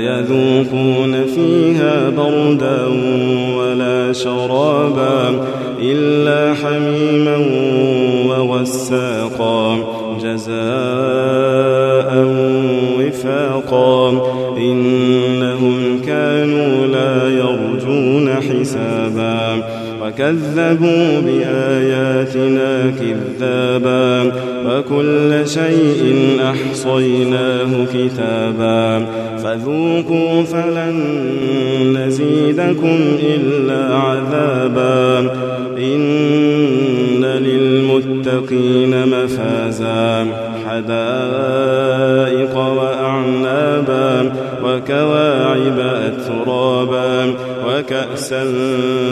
يذوقون فيها بردا ولا شرابا إلا حميما وغساقا جزاء وكذبوا بآياتنا كذابا وكل شيء أحصيناه كتابا فذوقوا فلن نزيدكم إلا عذابا إن للمتقين مفازا حدائق وأعنابا وكواعب أترابا وكأسا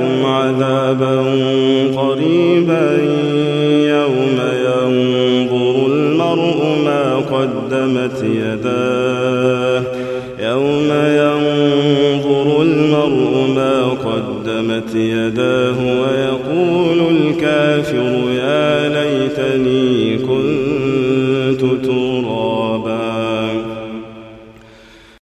أنذرناكم عذابا قريبا يوم ينظر المرء ما قدمت يداه. يوم ينظر المرء ما قدمت يداه ويقول الكافر يا ليتني